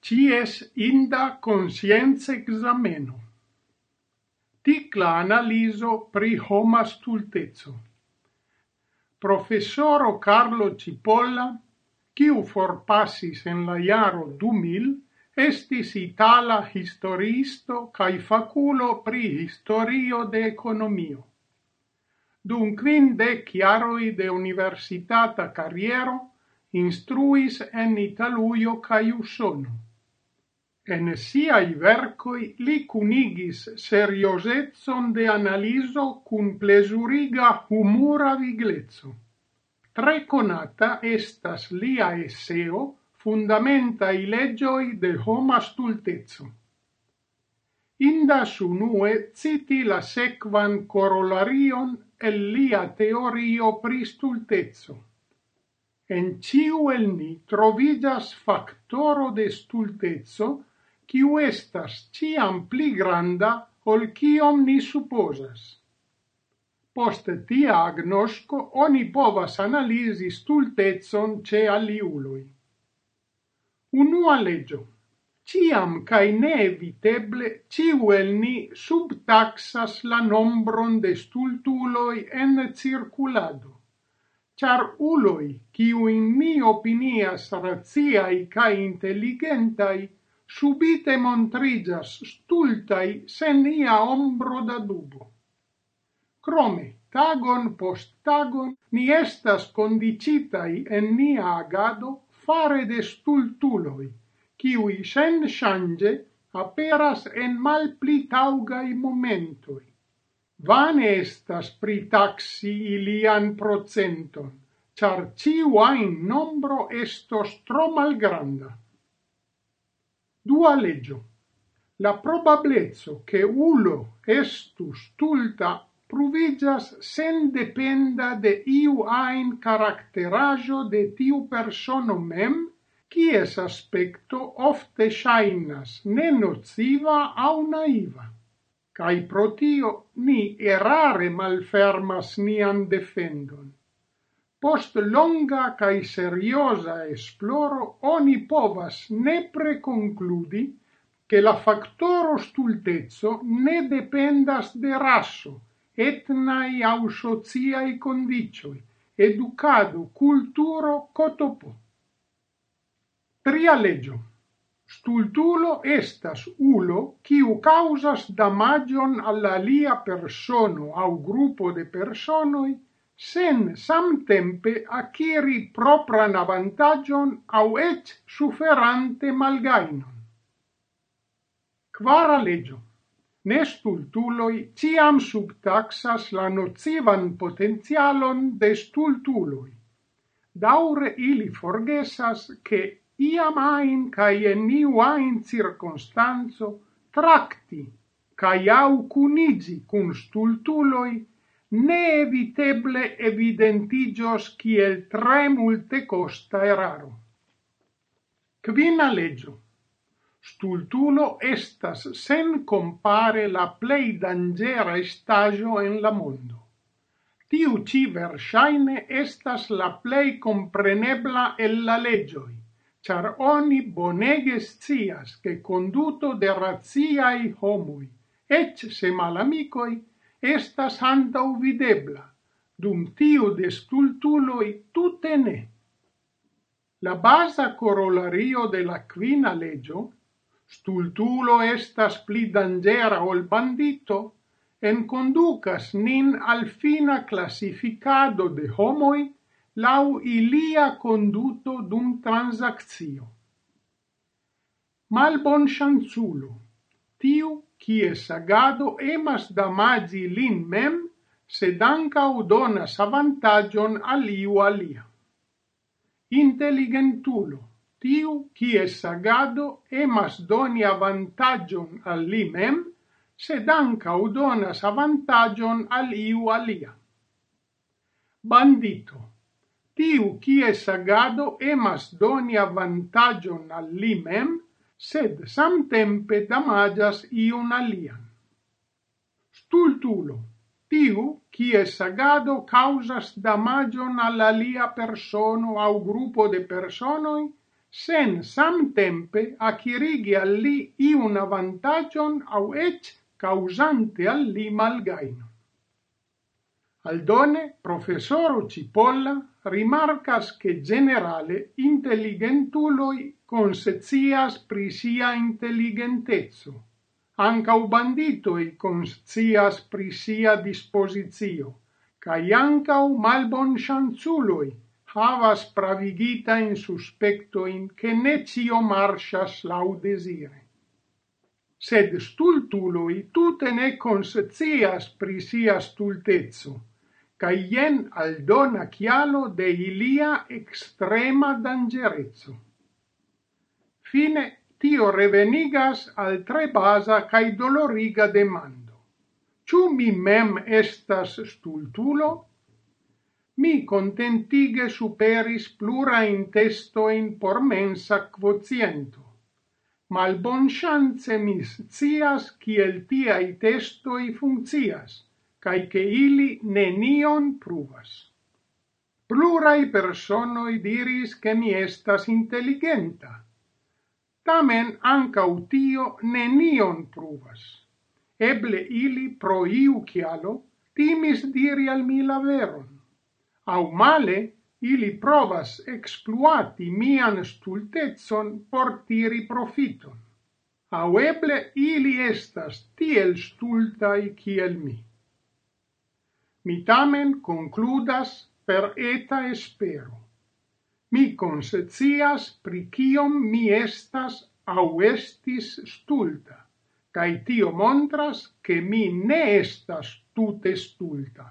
cies inda conscienze exameno. Ticla analiso pri homa stultezzo. Professoro Carlo Cipolla, quiu forpassis en la iaro 2000, estis itala historisto cae faculo pri historio de economio. Dun quindec chiaroi de universitata carriero, instruis en Italuio cae Usono En siai vercoi li cunigis seriosetson de analiso cun plesuriga humura viglezzo. Tre conata estas lia esseo fundamenta i legioi de homa stultezzo. Indas unue citi la sequan corolarion el lia teorio pri stultezzo. En ciu el ni trovigas factoro de stultezzo quiu estas ciam pli granda ol kiom ni supposas. Post tia agnosco oni povas analisi stultezon ce aliului. Unua legio. Ciam cae neeviteble ciu el ni subtaxas la nombron de stultuloi en circulado char uloi, ciu in mi opinias raziai cae intelligentai, subite montrigas stultai sen ia ombro da dubo. Crome, tagon post tagon, ni estas condicitai en nia agado fare de stultuloi, kiui sen change aperas en mal pli taugai momentoi. Vane estas pritaxi ilian procenton, char ciu ain nombro estos tro malgranda. Dua leggio. La probablezzo che ulo estu stulta pruvigas sen dependa de iu ain caracterajo de tiu persono mem, quies aspecto ofte shainas ne nociva au naiva. Cai protio ni errare malfermas nian defendon. Post longa cae seriosa esploro oni povas nepre concludi che la factoro stultezzo ne dependas de rasso, etnai au sociai condicioi, educado, culturo, cotopo. Tria legio. Stultulo estas ulo quiu causas damagion alla lia persono au gruppo de personoi sen samtempe akiri propran avantagion au et suferante quara Kvara ne Nestultuloj ciam subtaxas la nocivan potentialon de stultuloi. Daure ili forgesas che iam ain cae en niu ain circonstanzo tracti cae au cunigi cun stultuloi neeviteble evidentigios kiel tre multe costa eraro. Quina legio. Stultulo estas sen compare la plei dangera estagio en la mondo. Tiu ci versaine estas la plei comprenebla el la legioi, char oni boneges cias che conduto de raziai homui, ec se malamicoi, estas anta uvidebla, dum tiu de stultuloi tute ne. La basa corolario de la quina legio, stultulo estas pli dangera ol bandito, en conducas nin al fina classificado de homoi lau ilia conduto dum transaccio. Mal bon chanzulo, tiu kies agado emas damagi lin mem, sed ankaŭ donas avantagion al iu alia. Intelligentulo, tiu kies agado emas doni avantagion al li mem, sed ankaŭ donas avantagion al iu alia. Bandito, tiu kies agado emas doni avantagion al li mem, sed samtempe damagas iun alian. Stultulo, tiu, kies agado causas damagion al alia persono au gruppo de personoi, sen samtempe acirigi al li iun avantagion au ec causante al li malgaino. Aldone, professoro Cipolla rimarcas che generale intelligentuloi konscias pri sia inteligenteco. Ankaŭ banditoj konscias pri sia dispozicio, kaj malbon chanzuloi havas pravigitajn suspektojn in ne ĉio marchas lau desire. Sed stultuloi tute ne konscias pri sia stultezzo, kaj ien aldona kialo de ilia extrema dangerezzo. Fine, tio revenigas al tre basa cae doloriga demando. Ciu mi mem estas stultulo? Mi contentige superis plura in testo in por mensa quotiento. Mal bon chance mis cias, kiel tiai testoi funccias cae che ili nenion pruvas. Plurai personoi diris che mi estas intelligenta. Tamen anca utio nenion pruvas. Eble ili pro iu chialo timis diri al mi la veron. Au male, ili provas exploati mian stultezon por tiri profiton. Au eble ili estas tiel stultai kiel mi. Mi tamen concludas per eta espero. Mi consecias pri kiom mi estas au estis stulta, cae tio montras, ke mi ne estas tute stulta.